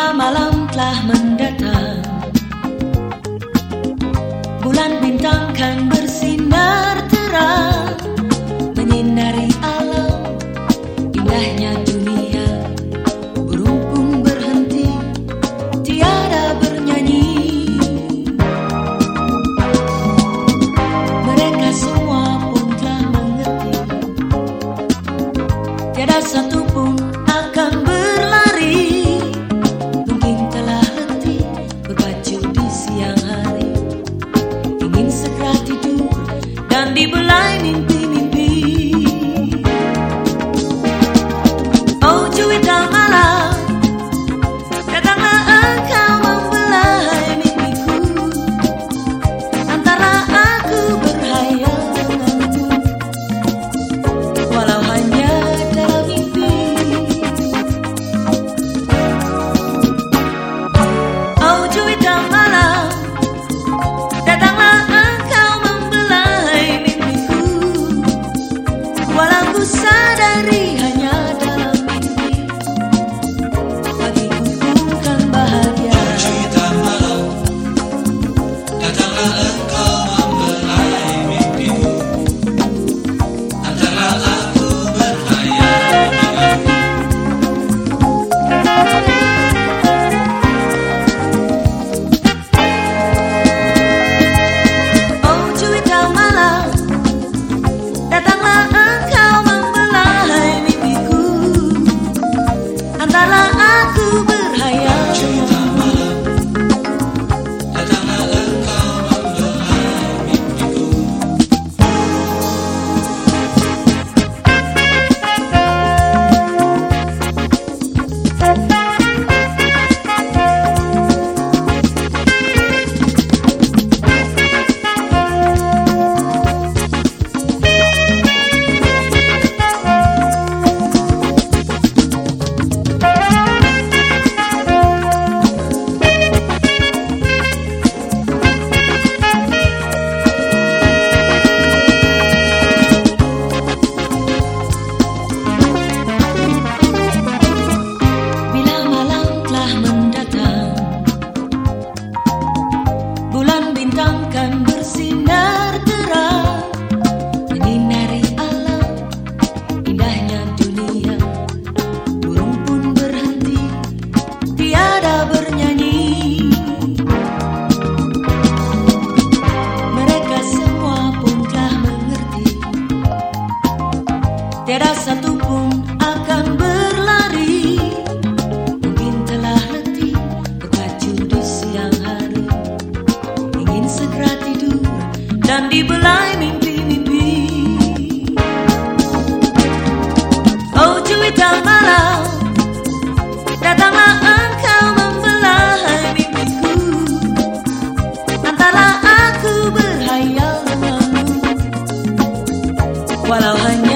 Malam telah mendatang. Bulan bintang kan bersinar terang Menyinari alam Indahnya dunia. Burung pun berhenti Tiada bernyanyi. Mereka semua pun telah mengerti. Tiada satu pun Satupun akan berlari. Mungkin telah letih berpacu di siang hari. Ingin segera tidur dan dibelai mimpi-mimpi. Oh cuitan malam Datanglah engkau membelah mimpiku. Antara aku berhayal denganmu Walau hanya